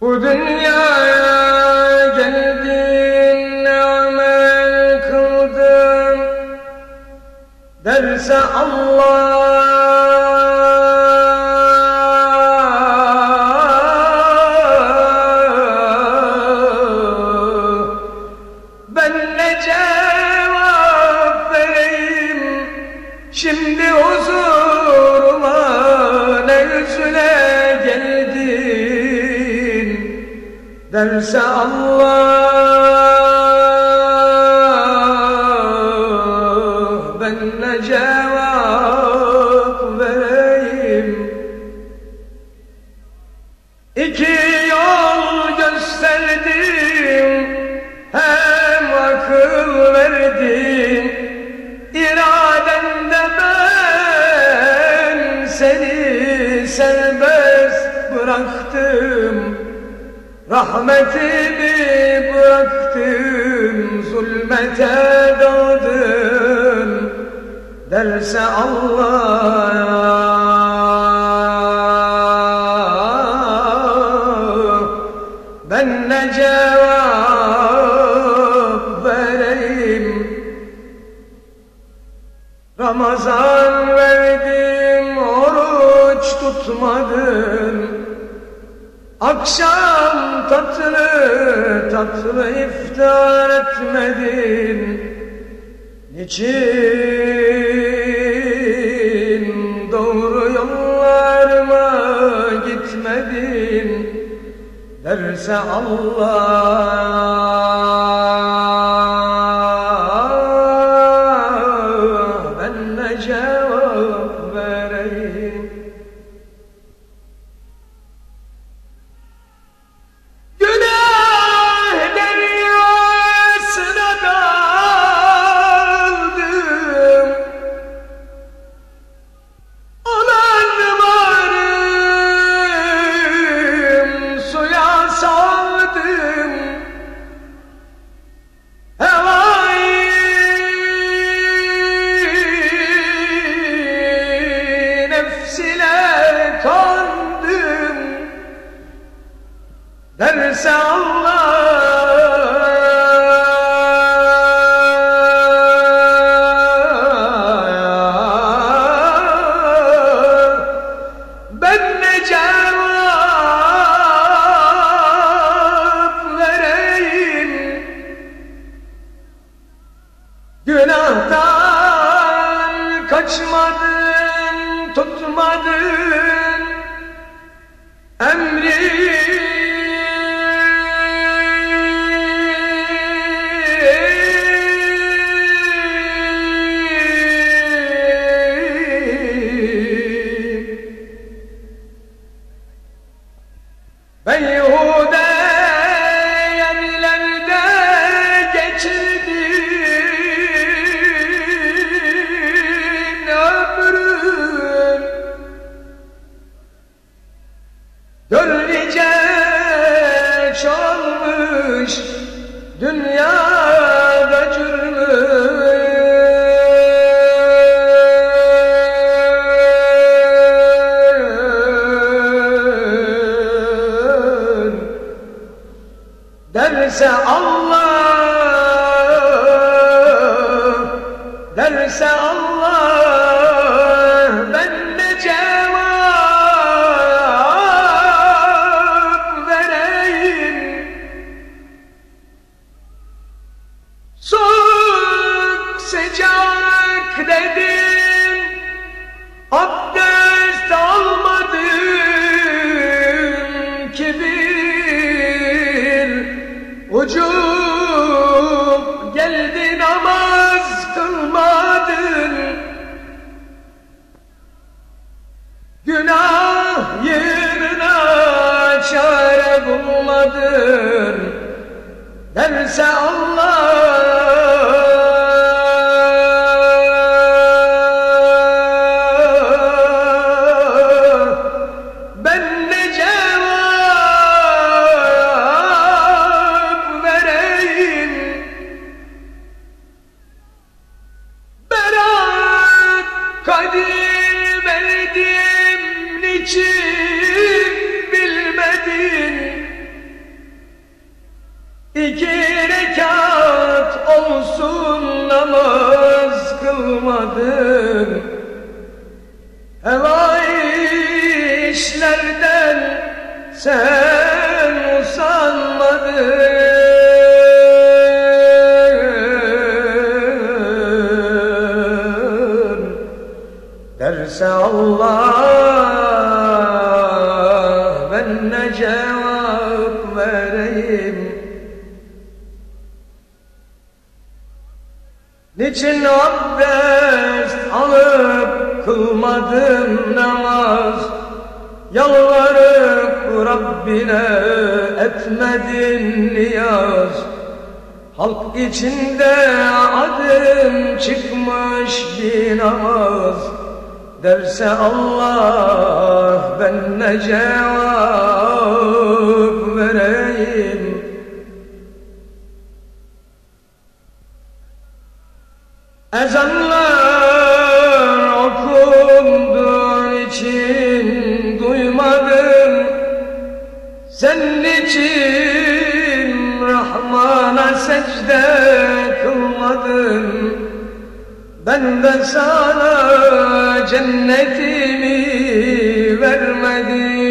Bu dünyaya geldin amel kıldın derse Allah derse Allah ben ne cevap vereyim? İki yol gösterdim hem akıl verdin iradende ben seni serbest bıraktım Rahmetimi bıraktım zulmete daldın? Derse Allah ben ne cevap vereyim? Ramazan verdim oruç tutmadın. Akşam tatlı tatlı iftar etmedin. Niçin doğru yollarıma gitmedin? Derse Allah kaçmadın tutmadın. Emri Derse Allah Derse Allah Ucup geldi namaz kılmadın Günah yerine çare bulmadın Derse Allah İki rekat olsun namaz kılmadın Heva işlerden sen usanmadın. Derse Allah Niçin abdest alıp kılmadın namaz? Yalvarıp Rabbine etmedin niyaz. Halk içinde adım çıkmış bir namaz. Derse Allah ben ne cevap vereyim Ezanlar okunduğu için duymadım. Senin için Rahman'a secde kılmadım Ben de sana cennetimi vermedim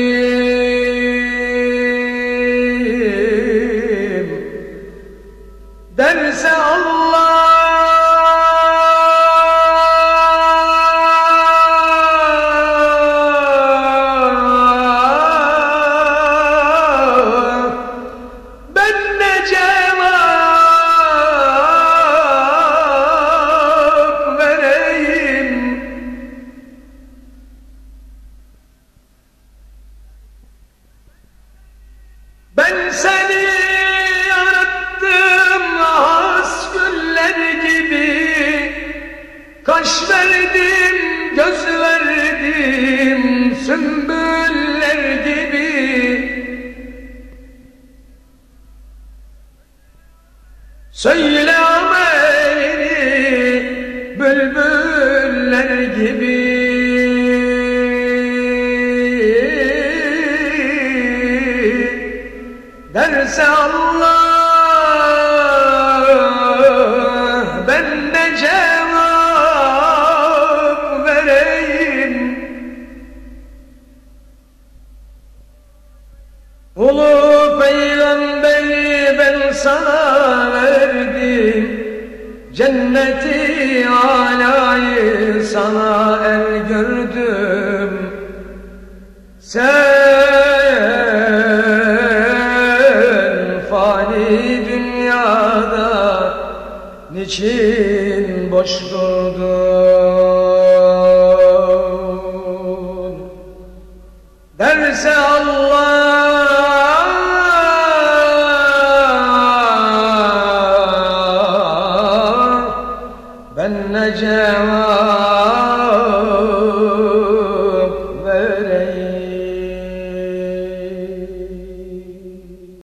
Derse Allah ben ne cevap vereyim. Ulu peygamberi ben sana verdim. Cenneti alayı sana el gördüm. Sen niçin